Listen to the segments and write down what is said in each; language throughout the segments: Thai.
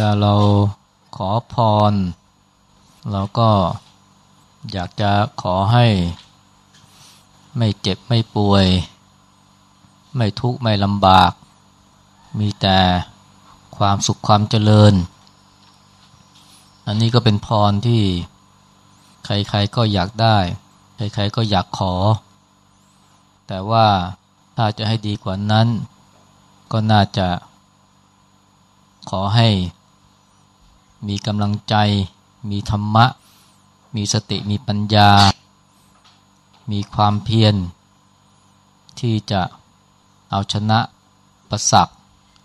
ลาเราขอพร เราก็อยากจะขอให้ ไม่เจ็บไม่ป่วย ไม่ทุกข์ไม่ลำบาก มีแต่ความสุขความเจริญ อันนี้ก็เป็นพรที่ใครๆก็อยากได้ ใครๆก็อยากขอ แต่ว่าถ้าจะให้ดีกว่านั้น ก็น่าจะขอให้ มีกำลังใจ มีธรรมะ มีสติมีปัญญา มีความเพียร ที่จะเอาชนะประสัก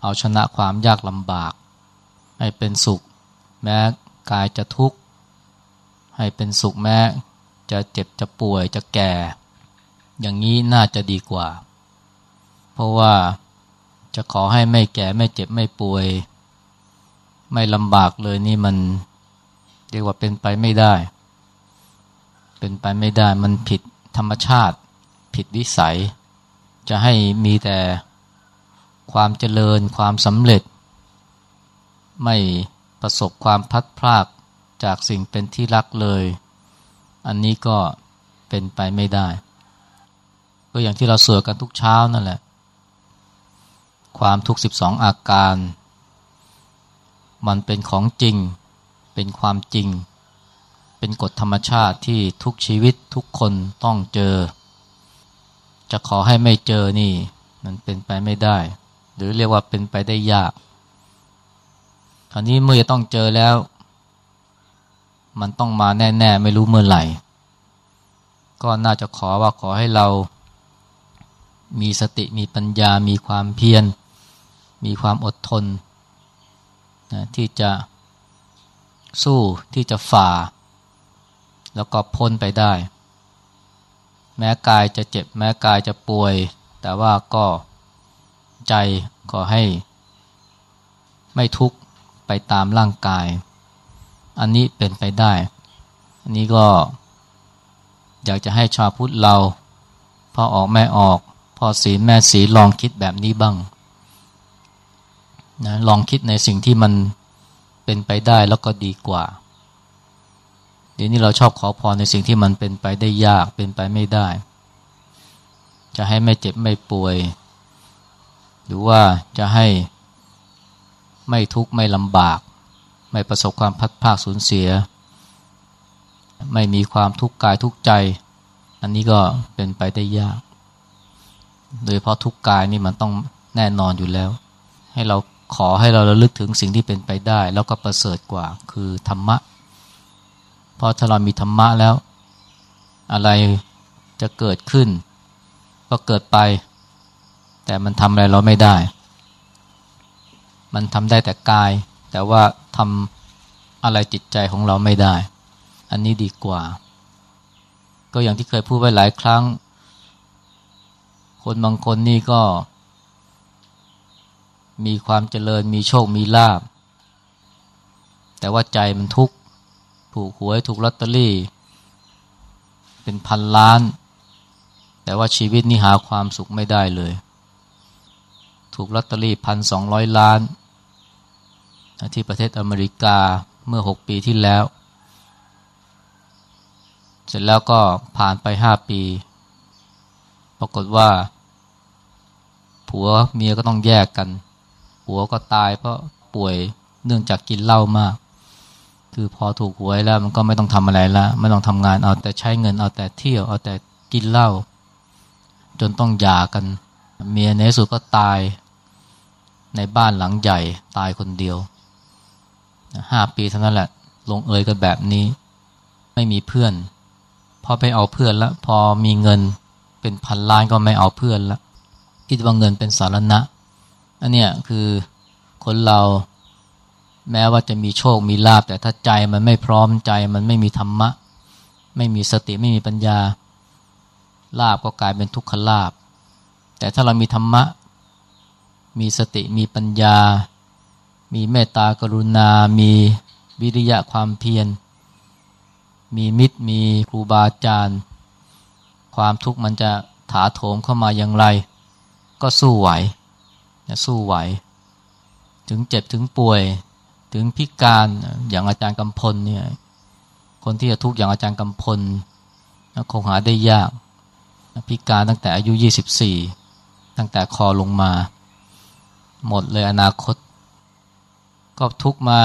เอาชนะความยากลำบาก ให้เป็นสุข แม้กายจะทุกข์ ให้เป็นสุขแม้จะเจ็บจะป่วยจะแก่ อย่างนี้น่าจะดีกว่า เพราะว่าจะขอให้ไม่แก่ไม่เจ็บไม่ป่วย ไม่ลำบากเลยนี่มันเรียกว่าเป็นไปไม่ได้ เป็นไปไม่ได้มันผิดธรรมชาติ ผิดวิสัย จะให้มีแต่ความเจริญความสำเร็จ ไม่ประสบความพัดพลากจากสิ่งเป็นที่รักเลย อันนี้ก็เป็นไปไม่ได้ ก็อย่างที่เราสวดกันทุกเช้านั่นแหละ ความทุกข์สิบสองอาการ มันเป็นของจริง เป็นความจริง เป็นกฎธรรมชาติที่ทุกชีวิตทุกคนต้องเจอ จะขอให้ไม่เจอนี่ มันเป็นไปไม่ได้ หรือเรียกว่าเป็นไปได้ยากคราวนี้เมื่อต้องเจอแล้ว มันต้องมาแน่ ๆ ไม่รู้เมื่อไหร่ ก็น่าจะขอว่าขอให้เรา มีสติมีปัญญา มีความเพียร มีความอดทน นะที่จะสู้ที่จะฝ่า แล้วก็พ้นไปได้ แม้กายจะเจ็บ แม้กายจะป่วย แต่ว่าก็ใจขอให้ ไม่ทุกข์ไปตามร่างกาย อันนี้เป็นไปได้ อันนี้ก็อยากจะให้ชาวพุทธเรา พอออกแม่ออก พอศีลแม่ศีลลองคิดแบบนี้บ้าง นะลองคิดในสิ่งที่มันเป็นไปได้แล้วก็ดีกว่า เดี๋ยวนี้เราชอบขอพรในสิ่งที่มันเป็นไปได้ยากเป็นไปไม่ได้ จะให้ไม่เจ็บไม่ป่วย หรือว่าจะให้ไม่ทุกข์ไม่ลำบาก ไม่ประสบความพัดภาคสูญเสีย ไม่มีความทุกข์กายทุกข์ใจ อันนี้ก็เป็นไปได้ยาก โดยเพราะทุกข์กายนี่มันต้องแน่นอนอยู่แล้ว ให้เรา ขอให้เราระลึกถึงสิ่งที่เป็นไปได้ แล้วก็ประเสริฐกว่าคือธรรมะ เพราะถ้าเรามีธรรมะแล้ว อะไรจะเกิดขึ้น ก็เกิดไป แต่มันทำอะไรเราไม่ได้ มันทำได้แต่กาย แต่ว่าทำอะไรจิตใจของเราไม่ได้ อันนี้ดีกว่า ก็อย่างที่เคยพูดไว้หลายครั้ง คนบางคนนี่ก็ มีความเจริญมีโชคมีลาบ แต่ว่าใจมันทุกข์ถูกหวยถูกลอตเตอรี่ เป็นพันล้าน แต่ว่าชีวิตนี้หาความสุขไม่ได้เลย ถูกลอตเตอรี่พันสองร้อยล้าน ที่ประเทศอเมริกาเมื่อหกปีที่แล้ว เสร็จแล้วก็ผ่านไปห้าปี ปรากฏว่าผัวเมียก็ต้องแยกกัน ผัวก็ตายเพราะป่วยเนื่องจากกินเหล้ามาก คือพอถูกหวยแล้วมันก็ไม่ต้องทำอะไรแล้วไม่ต้องทำงานเอาแต่ใช้เงินเอาแต่เที่ยวเอาแต่กินเหล้าจนต้องหย่ากัน เมียในสุดก็ตายในบ้านหลังใหญ่ตายคนเดียวห้าปีเท่านั้นแหละ ลงเอยกันแบบนี้ ไม่มีเพื่อน พอไปเอาเพื่อนแล้วพอมีเงินเป็นพันล้านก็ไม่เอาเพื่อนแล้วคิดว่าเงินเป็นสารณะ อันเนี้ยคือคนเราแม้ว่าจะมีโชคมีลาบแต่ถ้าใจมันไม่พร้อมใจมันไม่มีธรรมะ ไม่มีสติไม่มีปัญญาลาบก็กลายเป็นทุกขลาบ แต่ถ้าเรามีธรรมะ มีสติมีปัญญา มีเมตตากรุณา มีวิริยะความเพียร มีมิตรมีครูบาอาจารย์ความทุกข์มันจะถาโถมเข้ามาอย่างไร ก็สู้ไหว สู้ไหว ถึงเจ็บถึงป่วย ถึงพิการอย่างอาจารย์กำพลเนี่ยคนที่จะทุกข์อย่างอาจารย์กำพลคงหาได้ยาก พิการตั้งแต่อายุ 24 ตั้งแต่คอลงมา หมดเลยอนาคต ก็ทุกมา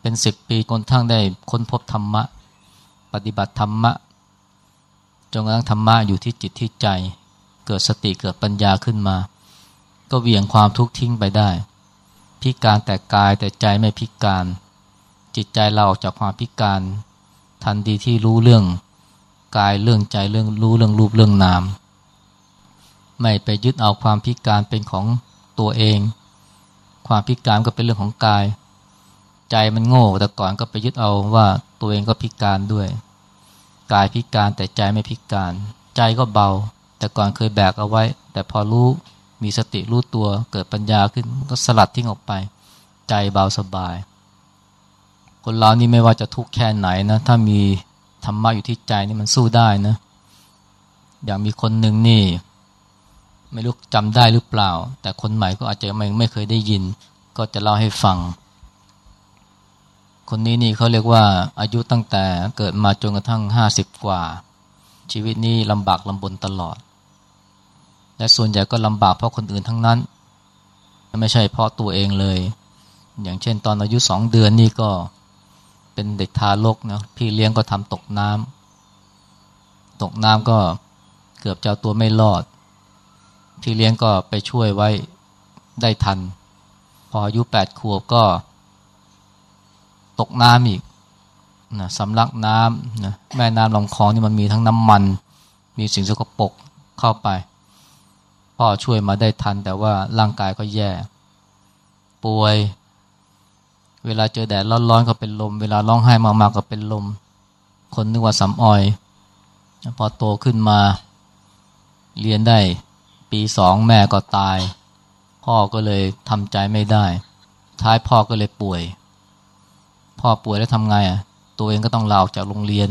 เป็นสิบปีจนทั้งได้ค้นพบธรรมะ ปฏิบัติธรรมะจนกระทั่งธรรมะอยู่ที่จิตที่ใจ เกิดสติเกิดปัญญาขึ้นมา ก็เวี่ยงความทุกข์ทิ้งไปได้ พิการแต่กายแต่ใจไม่พิการ จิตใจเราออกจากความพิการ ทันทีที่รู้เรื่องกายเรื่องใจเรื่องรู้เรื่องรูปเรื่องนาม ไม่ไปยึดเอาความพิการเป็นของตัวเอง ความพิการก็เป็นเรื่องของกาย ใจมันโง่แต่ก่อนก็ไปยึดเอาว่าตัวเองก็พิการด้วย กายพิการแต่ใจไม่พิการ ใจก็เบา แต่ก่อนเคยแบกเอาไว้ แต่พอรู้ มีสติรู้ตัวเกิดปัญญาขึ้นก็สลัดทิ้งออกไป ใจเบาสบาย คนเรานี่ไม่ว่าจะทุกข์แค่ไหนนะ ถ้ามีธรรมะอยู่ที่ใจนี่มันสู้ได้นะ อย่างมีคนหนึ่งนี่ ไม่รู้จำได้หรือเปล่า แต่คนใหม่ก็อาจจะไม่ไม่เคยได้ยิน ก็จะเล่าให้ฟัง คนนี้นี่เขาเรียกว่าอายุตั้งแต่เกิดมาจนกระทั่งห้าสิบกว่า ชีวิตนี้ลำบากลำบนตลอด และส่วนใหญ่ก็ลำบากเพราะคนอื่นทั้งนั้น ไม่ใช่เพราะตัวเองเลย อย่างเช่นตอนอายุสองเดือนนี่ก็เป็นเด็กทารกนะพี่เลี้ยงก็ทำตกน้ำตกน้ำก็เกือบจะตัวไม่รอด พี่เลี้ยงก็ไปช่วยไว้ได้ทัน พออายุแปดขวบก็ตกน้ำอีกนะสำลักน้ำนะแม่น้ำลำคลองนี่มันมีทั้งน้ำมัน มีสิ่งสกปรกเข้าไป พ่อช่วยมาได้ทัน แต่ว่าร่างกายก็แย่ ป่วย เวลาเจอแดดร้อนๆก็เป็นลม เวลาร้องไห้มากๆก็เป็นลม คนนึกว่าสำออย พอโตขึ้นมา เรียนได้ปีสองแม่ก็ตาย พ่อก็เลยทำใจไม่ได้ ท้ายพ่อก็เลยป่วย พ่อป่วยแล้วทำไงอะตัวเองก็ต้องลาออกจากโรงเรียน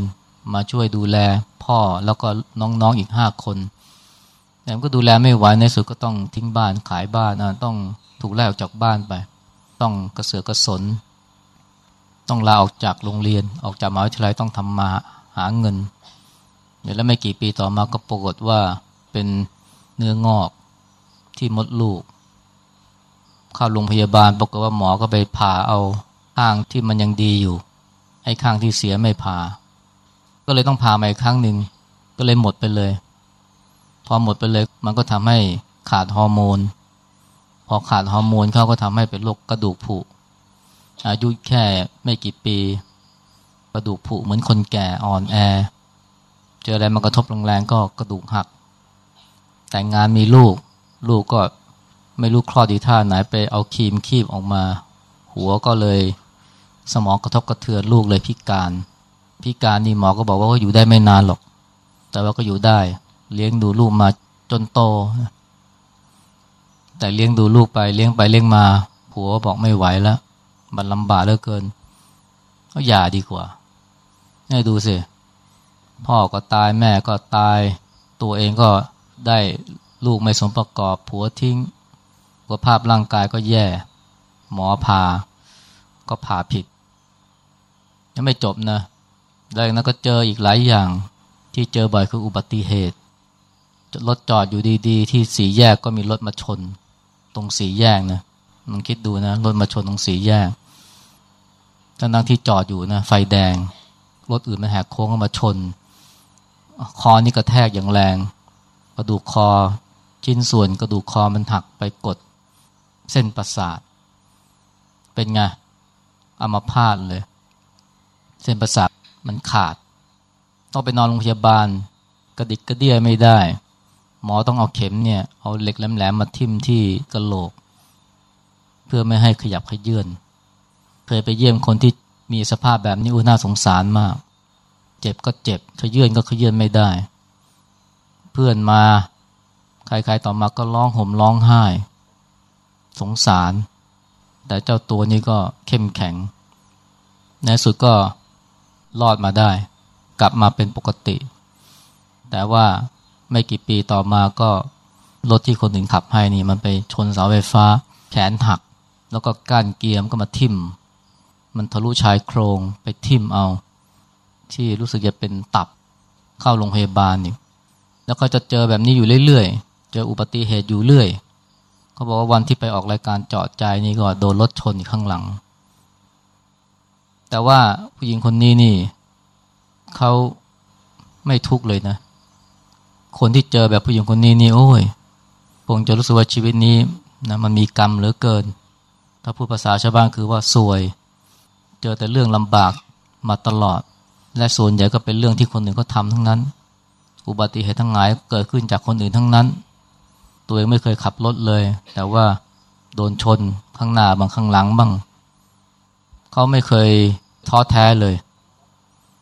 มาช่วยดูแลพ่อแล้วก็น้องๆอีกห้าคน แต่ก็ดูแลไม่ไหวในสุดก็ต้องทิ้งบ้านขายบ้านนะต้องถูกไล่ออกจากบ้านไป ต้องกระเสือกกระสน ต้องลาออกจากโรงเรียน ออกจากมหาวิทยาลัยต้องทำมาหาเงินแล้วไม่กี่ปีต่อมาก็ปรากฏว่าเป็นเนื้องอกที่มดลูก เข้าโรงพยาบาลปรากฏว่าหมอก็ไปผ่าเอาข้างที่มันยังดีอยู่ไอ้ข้างที่เสียไม่พาก็เลยต้องพามาอีกครั้งหนึ่งก็เลยหมดไปเลย พอหมดไปเลยมันก็ทำให้ขาดฮอร์โมน พอขาดฮอร์โมนเขาก็ทำให้เป็นโรคกระดูกผุ อายุแค่ไม่กี่ปี กระดูกผุเหมือนคนแก่อ่อนแอ เจออะไรมากระทบแรงๆก็กระดูกหัก แต่งงานมีลูก ลูกก็ไม่รู้คลอดดีท่าไหนไปเอาครีมคีบออกมา หัวก็เลยสมองกระทบกระเทือนลูกเลยพิการ พิการนี่หมอก็บอกว่าอยู่ได้ไม่นานหรอก แต่ว่าก็อยู่ได้ เลี้ยงดูลูกมาจนโต แต่เลี้ยงดูลูกไปเลี้ยงไปเลี้ยงมาผัวบอกไม่ไหวแล้ว มันลำบากเหลือเกินก็อย่าดีกว่าให้ดูสิพ่อก็ตายแม่ก็ตาย ตัวเองก็ได้ลูกไม่สมประกอบผัวทิ้งสุขภาพร่างกายก็แย่ หมอพาก็ผ่าผิด ยังไม่จบนะแล้วนั้นก็เจออีกหลายอย่างที่เจอบ่อยคืออุบัติเหตุ รถจอดอยู่ดีๆ ที่สีแยกก็มีรถมาชน ตรงสีแยกนะลองคิดดูนะรถมาชนตรงสีแยกทั้งที่จอดอยู่นะไฟแดง รถอื่นมาแหกโค้งก็มาชน คอนี่กระแทกอย่างแรง กระดูกคอชิ้นส่วนกระดูกคอมันหักไปกด เส้นประสาท เป็นไงอามาพาดเลย เส้นประสาทมันขาด ต้องไปนอนโรงพยาบาล กระดิกกระเดี้ยไม่ได้ หมอต้องเอาเข็มเนี่ย เอาเหล็กแหลมๆมาทิ่มที่กระโหลก เพื่อไม่ให้ขยับขยื่นเคยไปเยี่ยมคนที่มีสภาพแบบนี้อุน่าสงสารมาก เจ็บก็เจ็บขยื่นก็ขยื่นไม่ได้ เพื่อนมาใครๆต่อมาก็ร้องห่มร้องไห้ สงสาร แต่เจ้าตัวนี้ก็เข้มแข็ง ในสุดก็รอดมาได้ กลับมาเป็นปกติ แต่ว่า ไม่กี่ปีต่อมาก็รถที่คนถึงขับให้นี่มันไปชนเสาไฟฟ้า แขนหัก แล้วก็ก้านเกียร์ก็มาทิ่ม มันทะลุชายโครงไปทิ่มเอา ที่รู้สึกจะเป็นตับเข้าโรงพยาบาลนี่แล้วก็จะเจอแบบนี้อยู่เรื่อยๆ เจออุบัติเหตุอยู่เรื่อยเขาบอกว่าวันที่ไปออกรายการเจาะใจนี่ก็โดนรถชนข้างหลัง แต่ว่าผู้หญิงคนนี้นี่เขาไม่ทุกข์เลยนะ คนที่เจอแบบผู้หญิงคนนี้นี่โอ้ยคงจะรู้สึกว่าชีวิตนี้นะมันมีกรรมเหลือเกิน ถ้าพูดภาษาชาวบ้านคือว่าซวย เจอแต่เรื่องลำบากมาตลอด และส่วนใหญ่ก็เป็นเรื่องที่คนอื่นเขาทำทั้งนั้น อุบัติเหตุทั้งหลายเกิดขึ้นจากคนอื่นทั้งนั้น ตัวเองไม่เคยขับรถเลย แต่ว่าโดนชนข้างหน้าบางข้างหลังบ้างเขาไม่เคยท้อแท้เลย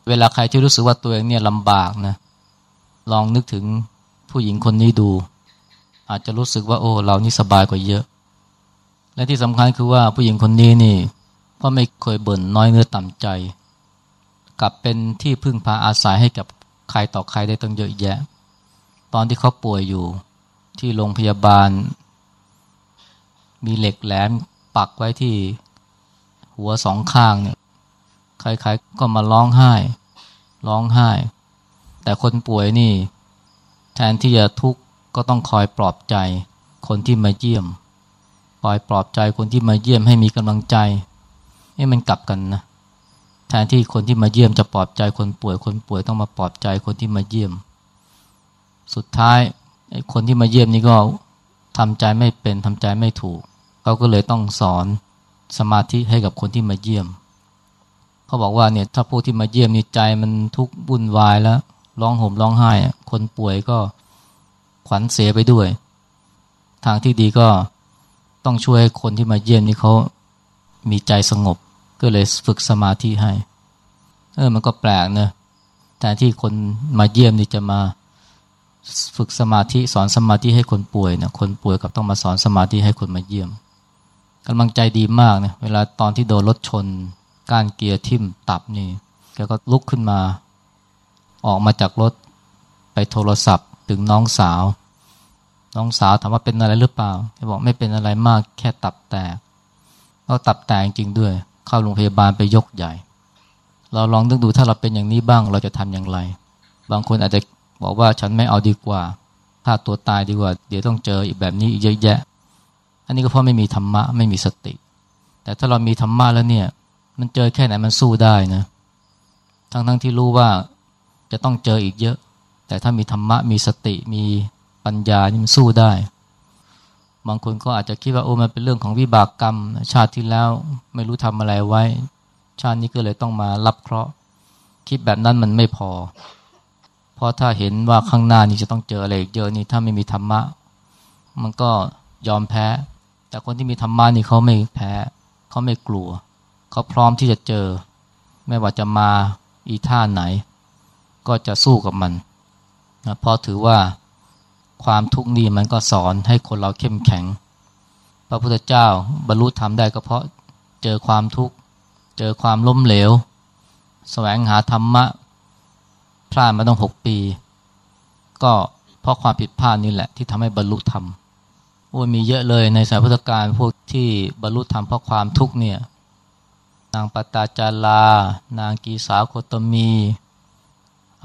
เวลาใครที่รู้สึกว่าตัวเองเนี่ยลำบากนะ ลองนึกถึงผู้หญิงคนนี้ดู อาจจะรู้สึกว่าโอ้ เรานี่สบายกว่าเยอะ และที่สำคัญคือว่าผู้หญิงคนนี้นี่ ก็ไม่เคยบ่นน้อยเนื้อต่ำใจ กลับเป็นที่พึ่งพาอาศัยให้กับใครต่อใครได้ตั้งเยอะแยะ ตอนที่เขาป่วยอยู่ที่โรงพยาบาล มีเหล็กแหลมปักไว้ที่หัวสองข้างเนี่ยใครๆก็มาร้องไห้ ร้องไห้ แต่คนป่วยนี่ แทนที่จะทุกข์ก็ต้องคอยปลอบใจ คนที่มาเยี่ยม คอยปลอบใจคนที่มาเยี่ยมให้มีกำลังใจให้มันกลับกันนะแทนที่คนที่มาเยี่ยมจะปลอบใจคนป่วย คนป่วยต้องมาปลอบใจคนที่มาเยี่ยม สุดท้ายไอ้คนที่มาเยี่ยมนี่ก็ทำใจไม่เป็นทำใจไม่ถูกเขาก็เลยต้องสอนสมาธิให้กับคนที่มาเยี่ยมเขาบอกว่าเนี่ยถ้าผู้ที่มาเยี่ยมนี่ใจมันทุกข์วุ่นวายแล้ว ร้องห่มร้องไห้ คนป่วยก็ขวัญเสียไปด้วย ทางที่ดีก็ต้องช่วยคนที่มาเยี่ยมนี่เขามีใจสงบ ก็เลยฝึกสมาธิให้ เออมันก็แปลกนะแต่ที่คนมาเยี่ยมนี่จะมาฝึกสมาธิสอนสมาธิให้คนป่วยนะคนป่วยกับต้องมาสอนสมาธิให้คนมาเยี่ยมกำลังใจดีมากนะเวลาตอนที่โดนรถชนก้านเกียร์ทิ่มตับนี่แกก็ลุกขึ้นมา ออกมาจากรถไปโทรศัพท์ถึงน้องสาว น้องสาวถามว่าเป็นอะไรหรือเปล่าแกบอกไม่เป็นอะไรมากแค่ตับแตกก็ตับแตกจริงด้วย เข้าโรงพยาบาลไปยกใหญ่ เราลองนึกดูถ้าเราเป็นอย่างนี้บ้างเราจะทำอย่างไร บางคนอาจจะบอกว่าฉันไม่เอาดีกว่าฆ่าตัวตายดีกว่า เดี๋ยวต้องเจออีกแบบนี้อีกเยอะแยะ อันนี้ก็เพราะไม่มีธรรมะไม่มีสติ แต่ถ้าเรามีธรรมะแล้วเนี่ย มันเจอแค่ไหนมันสู้ได้นะ ทั้งทั้งที่รู้ว่า จะต้องเจออีกเยอะ แต่ถ้ามีธรรมะมีสติมีปัญญานี่มันสู้ได้ บางคนก็อาจจะคิดว่าโอ้มันเป็นเรื่องของวิบากกรรม ชาติที่แล้วไม่รู้ทำอะไรไว้ ชาตินี้ก็เลยต้องมารับเคราะห์ คิดแบบนั้นมันไม่พอ เพราะถ้าเห็นว่าข้างหน้านี้จะต้องเจออะไรอีกเยอะนี่ถ้าไม่มีธรรมะ มันก็ยอมแพ้ แต่คนที่มีธรรมะนี่เขาไม่แพ้เขาไม่กลัวเขาพร้อมที่จะเจอ ไม่ว่าจะมาอีท่าไหน ก็จะสู้กับมันนะเพราะถือว่าความทุกข์นี้มันก็สอนให้คนเราเข้มแข็ง พระพุทธเจ้าบรรลุธรรมได้ก็เพราะเจอความทุกข์ เจอความล้มเหลว แสวงหาธรรมะพลาดมาต้องหกปี ก็เพราะความผิดพลาดนี่แหละที่ทำให้บรรลุธรรมโอ้มีเยอะเลยในสายพุทธการพวกที่บรรลุธรรมเพราะความทุกข์เนี่ย นางปตาจารา นางกีสาโคตมี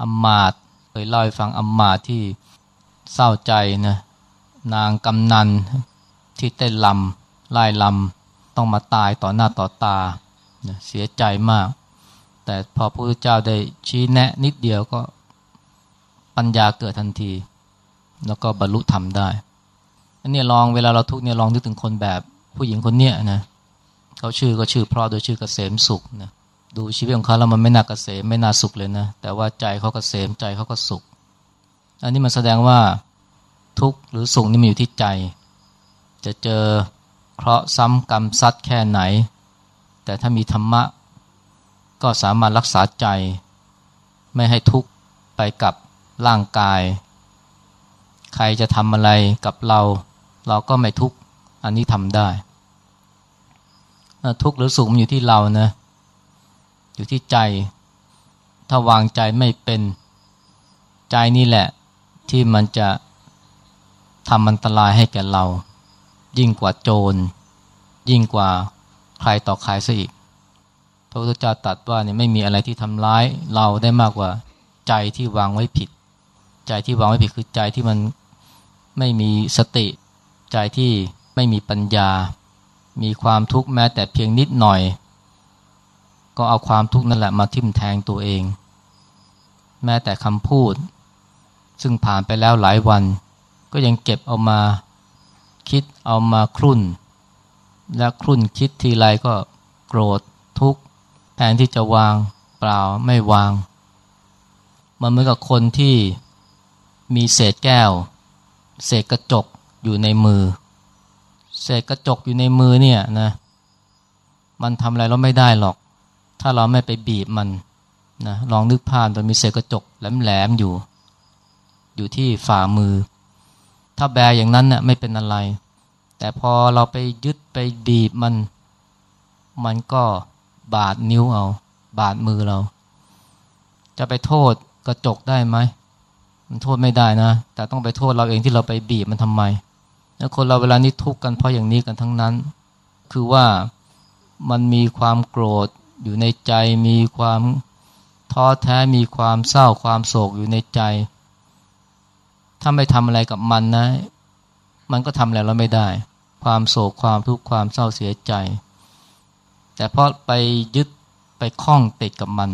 อมาตเคยเล่าให้ฟังอัมมาที่เศร้าใจนะนางกำนันที่เต้นลำไล่ลำต้องมาตายต่อหน้าต่อตาเสียใจมาก แต่พอพระพุทธเจ้าได้ชี้แนะนิดเดียวก็ปัญญาเกิดทันที แล้วก็บรรลุธรรมได้อันนี้ลองเวลาเราทุกเนี่ยลองนึกถึงคนแบบผู้หญิงคนเนี้ยนะเขาชื่อก็ชื่อเพราะโดยชื่อเกษมสุขนะ ดูชีวิตของเขาแล้วมันไม่น่ากเกษมไม่น่าสุขเลยนะ แต่ว่าใจเขากเกษมใจเขาก็สุข อันนี้มันแสดงว่าทุกข์หรือสุขนี่มันอยู่ที่ใจ จะเจอเคราะห์ซ้ำกรรมซัดแค่ไหน แต่ถ้ามีธรรมะ ก็สามารถรักษาใจ ไม่ให้ทุกข์ไปกับร่างกาย ใครจะทำอะไรกับเรา เราก็ไม่ทุกข์อันนี้ทำได้ ทุกข์หรือสุขมันอยู่ที่เรานะ อยู่ที่ใจ ถ้าวางใจไม่เป็นใจนี่แหละที่มันจะทำอันตรายให้แก่เรา ยิ่งกว่าโจร ยิ่งกว่าใครต่อใครซะอีกพระพุทธเจ้าตรัสว่าเนี่ยไม่มีอะไรที่ทำร้ายเราได้มากกว่าใจที่วางไว้ผิด ใจที่วางไว้ผิดคือใจที่มันไม่มีสติ ใจที่ไม่มีปัญญา มีความทุกข์แม้แต่เพียงนิดหน่อย ก็เอาความทุกข์นั่นแหละมาทิ่มแทงตัวเอง แม้แต่คำพูด ซึ่งผ่านไปแล้วหลายวัน ก็ยังเก็บเอามาคิดเอามาครุ่น และครุ่นคิดทีไรก็โกรธทุกข์แทนที่จะวางเปล่าไม่วาง มันเหมือนกับคนที่มีเศษแก้ว เศษกระจกอยู่ในมือ เศษกระจกอยู่ในมือเนี่ยนะมันทำอะไรเราไม่ได้หรอก ถ้าเราไม่ไปบีบมันนะลองนึกภาพมันมีเศษกระจกแหลมๆอยู่ อยู่ที่ฝ่ามือ ถ้าแบอย่างนั้นน่ะไม่เป็นอะไร แต่พอเราไปยึดไปบีบมัน มันก็บาดนิ้วเอา บาดมือเรา จะไปโทษกระจกได้ไหมมันโทษไม่ได้นะ แต่ต้องไปโทษเราเองที่เราไปบีบมันทำไมแล้วคนเราเวลานี้ทุกข์กันเพราะอย่างนี้กันทั้งนั้น คือว่ามันมีความโกรธ อยู่ในใจมีความท้อแท้มีความเศร้าความโศกอยู่ในใจ ถ้าไม่ทำอะไรกับมันนะ มันก็ทำอะไรเราไม่ได้ ความโศกความทุกข์ความเศร้าเสียใจ แต่พราะไปยึดไปคล้องติดกับมัน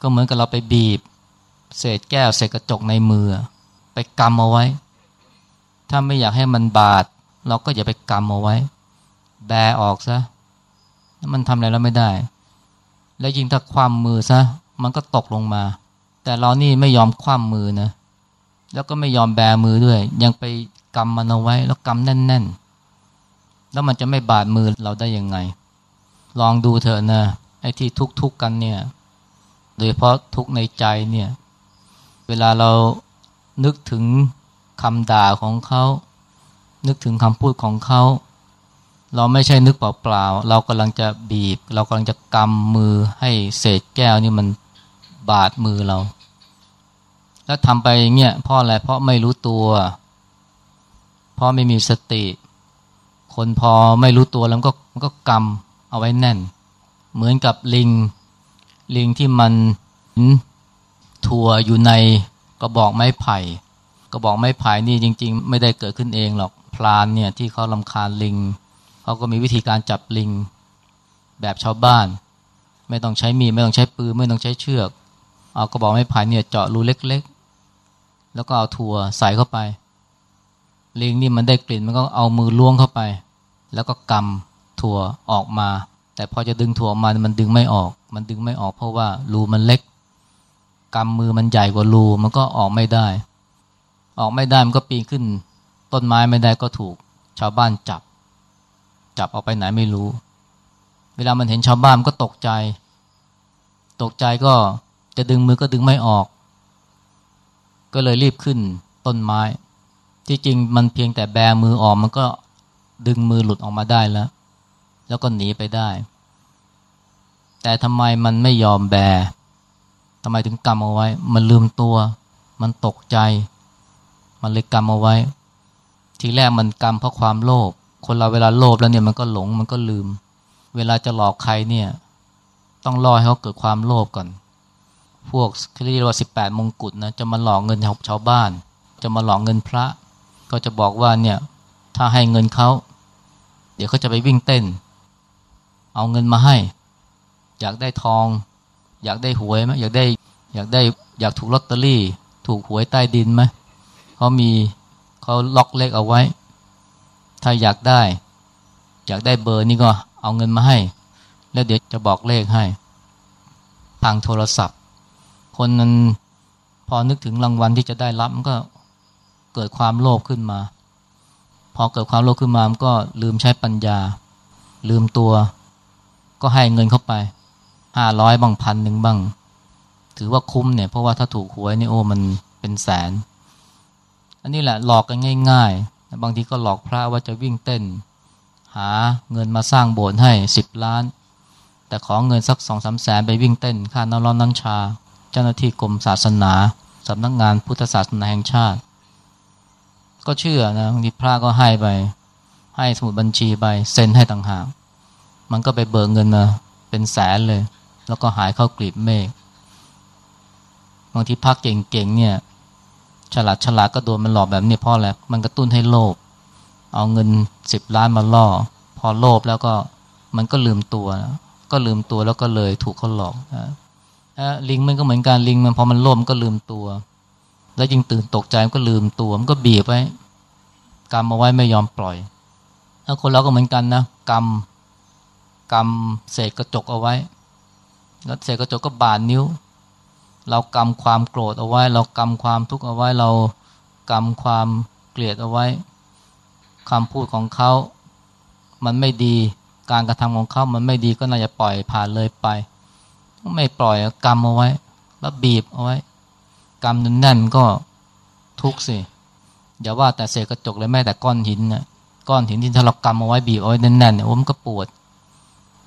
ก็เหมือนกับเราไปบีบ เศษแก้วเศษกระจกในมือ ไปกำเอาไว้ ถ้าไม่อยากให้มันบาด เราก็อย่าไปกำเอาไว้ แบออกซะมันทำอะไรเราไม่ได้ และยิ่งถ้าคว่ำมือซะมันก็ตกลงมา แต่เรานี่ไม่ยอมคว่ำมือนะ แล้วก็ไม่ยอมแบมือด้วย ยังไปกำมันเอาไว้ แล้วกำแน่น ๆ แล้วมันจะไม่บาดมือเราได้ยังไง ลองดูเถอะนะไอ้ที่ทุกๆกกันเนี่ยโดยเพราะทุกในใจเนี่ยเวลาเรานึกถึงคำด่าของเขา นึกถึงคำพูดของเขา เราไม่ใช่นึกเปล่าๆ เรากำลังจะบีบ เรากำลังจะกำมือให้เศษแก้วนี่มันบาดมือเรา แล้วทำไปอย่างเงี้ยเพราะอะไรเพราะไม่รู้ตัว เพราะไม่มีสติ คนพอไม่รู้ตัวแล้วก็มันก็กำเอาไว้แน่น เหมือนกับลิง ลิงที่มันถั่วอยู่ในกระบอกไม้ไผ่ กระบอกไม้ไผ่นี่จริง ๆ ไม่ได้เกิดขึ้นเองหรอกพลานเนี่ยที่เขาลำคาญลิง เขาก็มีวิธีการจับลิงแบบชาวบ้าน ไม่ต้องใช้มีดไม่ต้องใช้ปืนไม่ต้องใช้เชือก เอากระบอกไม้ไผ่เนี่ยเจาะรูเล็กๆ แล้วก็เอาถั่วใส่เข้าไป ลิงนี่มันได้กลิ่นมันก็เอามือล้วงเข้าไป แล้วก็กำถั่วออกมา แต่พอจะดึงถั่วออกมามันดึงไม่ออก มันดึงไม่ออกเพราะว่ารูมันเล็กกำมือมันใหญ่กว่ารูมันก็ออกไม่ได้ ออกไม่ได้มันก็ปีนขึ้น ต้นไม้ไม่ได้ก็ถูกชาวบ้านจับ จับเอาไปไหนไม่รู้ เวลามันเห็นชาวบ้านก็ตกใจ ตกใจก็จะดึงมือก็ดึงไม่ออก ก็เลยรีบขึ้นต้นไม้ ที่จริงมันเพียงแต่แบมือออกมันก็ดึงมือหลุดออกมาได้แล้ว แล้วก็หนีไปได้ แต่ทำไมมันไม่ยอมแบทำไมถึงกำเอาไว้ มันลืมตัว มันตกใจ มันเลยกำเอาไว้ ทีแรกมันกำเพราะความโลภ คนเราเวลาโลภแล้วเนี่ยมันก็หลงมันก็ลืม เวลาจะหลอกใครเนี่ย ต้องรอให้เขาเกิดความโลภก่อน พวกเขาเรียกว่าสิบแปดมงกุฎนะจะมาหลอกเงินชาวบ้าน จะมาหลอกเงินพระ ก็จะบอกว่าเนี่ยถ้าให้เงินเขาเดี๋ยวเขาจะไปวิ่งเต้น เอาเงินมาให้ อยากได้ทอง อยากได้หวยไหมอยากได้อยากได้อยากถูกลอตเตอรี่ ถูกหวยใต้ดินไหมเขามีเขาล็อกเลขเอาไว้ ถ้าอยากได้ อยากได้เบอร์นี่ก็เอาเงินมาให้ แล้วเดี๋ยวจะบอกเลขให้ ทางโทรศัพท์ คนนั้นพอนึกถึงรางวัลที่จะได้รับมันก็เกิดความโลภขึ้นมา พอเกิดความโลภขึ้นมามันก็ลืมใช้ปัญญา ลืมตัว ก็ให้เงินเข้าไปห้าร้อยบางพันหนึ่งบ้าง ถือว่าคุ้มเนี่ยเพราะว่าถ้าถูกหวยนี่โอ้มันเป็นแสน อันนี้แหละหลอกกันง่าย ๆ บางทีก็หลอกพระว่าจะวิ่งเต้น หาเงินมาสร้างโบสถ์ให้สิบล้าน แต่ขอเงินสักสองสาแสนไปวิ่งเต้น ค่าน้ำร้อนน้ำชา เจ้าหน้าที่กรมศาสนาสำนักงงานพุทธศาสนาแห่งชาติ ก็เชื่อนะบางทีพระก็ให้ไป ให้สมุดบัญชีไปเซ็นให้ต่างหาก มันก็ไปเบิกเงินมาเป็นแสนเลย แล้วก็หายเข้ากลีบเมฆบางทีพักเก่งๆเนี่ย ฉลาดฉลาดก็โดนมันหลอกแบบนี้เพราะอะไรมันกระตุ้นให้โลภเอาเงินสิบล้านมาล่อ พอโลภแล้วก็มันก็ลืมตัว ก็ลืมตัวแล้วก็เลยถูกเขาหลอกนะลิงมันก็เหมือนกันลิงมันพอมันโลภก็ลืมตัว แล้วยิ่งตื่นตกใจมันก็ลืมตัวมันก็บีบไว้กำเอาไว้ไม่ยอมปล่อยแล้วคนเราก็เหมือนกันนะกำกำเศษกระจกเอาไว้ แล้วเศษกระจกก็บาดนิ้ว เรากำความโกรธเอาไว้ เรากำความทุกข์เอาไว้ เรากำความเกลียดเอาไว้คำพูดของเขา มันไม่ดี การกระทำของเขา มันไม่ดีก็น่าจะปล่อยผ่านเลยไป ไม่ปล่อยกำเอาไว้ แล้วบีบเอาไว้กำแน่นก็ทุกข์สิ อย่าว่าแต่เศษกระจกเลยแม้แต่ก้อนหินนะก้อนหินที่ถ้าเรากำเอาไว้บีบเอาไว้แน่นๆเนี่ยมันก็ปวด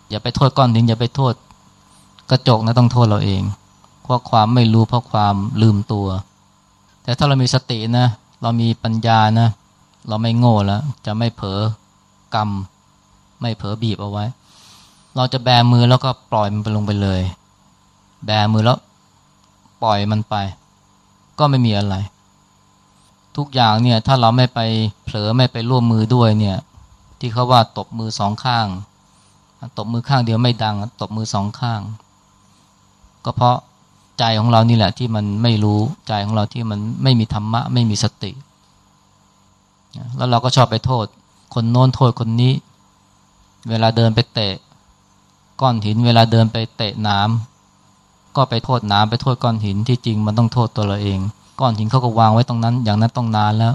อย่าไปโทษก้อนหินอย่าไปโทษ กระจกนะต้องโทษเราเอง ราะความไม่รู้เพราะความลืมตัว แต่ถ้าเรามีสตินะ เรามีปัญญานะ เราไม่โง่แล้วจะไม่เผลอกรรม ไม่เผลอบีบเอาไว้ เราจะแบมือแล้วก็ปล่อยมันไปลงไปเลย แบมือแล้วปล่อยมันไป ก็ไม่มีอะไร ทุกอย่างเนี่ยถ้าเราไม่ไปเผลอไม่ไปร่วมมือด้วยเนี่ย ที่เขาว่าตบมือสองข้างตบมือข้างเดียวไม่ดัง ตบมือสองข้าง ก็เพราะ ใจของเรานี่แหละที่มันไม่รู้ใจของเราที่มันไม่มีธรรมะ ไม่มีสติ แล้วเราก็ชอบไปโทษ คนโน้นโทษคนนี้ เวลาเดินไปเตะ ก้อนหิน เวลาเดินไปเตะน้ำก็ไปโทษน้ำไปโทษก้อนหินที่จริงมันต้องโทษตัวเราเอง ก้อนหินเขาก็วางไว้ตรงนั้น อย่างนั้นต้องนานแล้ว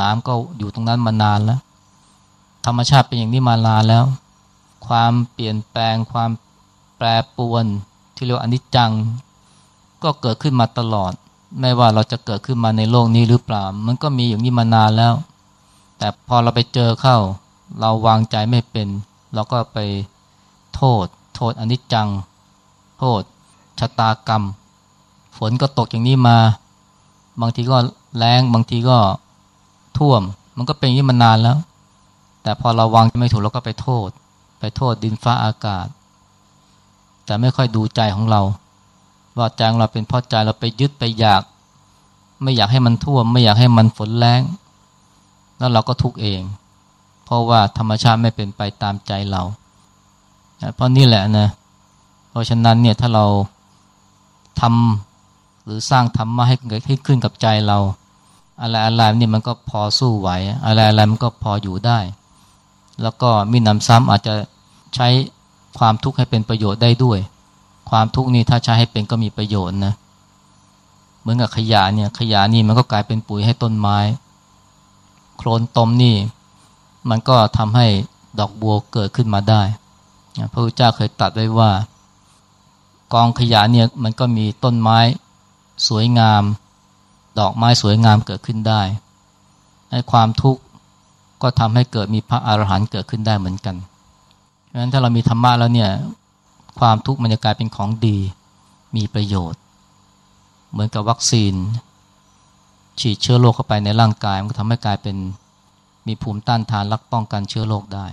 น้ำก็อยู่ตรงนั้นมานานแล้ว ธรรมชาติเป็นอย่างนี้มานานแล้ว ความเปลี่ยนแปลงความแปรปรวนที่เรียกว่าอนิจจัง ก็เกิดขึ้นมาตลอด ไม่ว่าเราจะเกิดขึ้นมาในโลกนี้หรือเปล่า มันก็มีอย่างนี้มานานแล้ว แต่พอเราไปเจอเข้า เราวางใจไม่เป็น เราก็ไปโทษ โทษอนิจจัง โทษชะตากรรม ฝนก็ตกอย่างนี้มา บางทีก็แรงบางทีก็ท่วม มันก็เป็นอย่างนี้มานานแล้ว แต่พอเราวางไม่ถูกเราก็ไปโทษ ไปโทษดินฟ้าอากาศ แต่ไม่ค่อยดูใจของเรา ว่าใจของเราเป็นเพราะใจเราไปยึดไปอยาก ไม่อยากให้มันท่วม ไม่อยากให้มันฝนแรงแล้วเราก็ทุกข์เอง เพราะว่าธรรมชาติไม่เป็นไปตามใจเรา เพราะนี่แหละนะเพราะฉะนั้นเนี่ยถ้าเราทำหรือสร้างธรรมะให้ให้ขึ้นกับใจเราอะไรอะไรนี่มันก็พอสู้ไหวอะไรอะไรมันก็พออยู่ได้ แล้วก็มีนำซ้ำอาจจะใช้ความทุกข์ให้เป็นประโยชน์ได้ด้วย ความทุกข์นี่ถ้าใช้ให้เป็นก็มีประโยชน์นะเหมือนกับขยะเนี่ยขยะนี่มันก็กลายเป็นปุ๋ยให้ต้นไม้ โคลนตมนี่ มันก็ทำให้ดอกบัวเกิดขึ้นมาได้พระพุทธเจ้าเคยตัดไว้ว่า กองขยะเนี่ยมันก็มีต้นไม้สวยงาม ดอกไม้สวยงามเกิดขึ้นได้ให้ความทุกข์ก็ทำให้เกิดมีพระอรหันต์เกิดขึ้นได้เหมือนกันเพราะฉะนั้นถ้าเรามีธรรมะแล้วเนี่ย ความทุกข์มันจะกลายเป็นของดี มีประโยชน์ เหมือนกับวัคซีน ฉีดเชื้อโรคเข้าไปในร่างกาย มันก็ทำให้กลายเป็นมีภูมิต้านทานรักป้องกันเชื้อโรคได้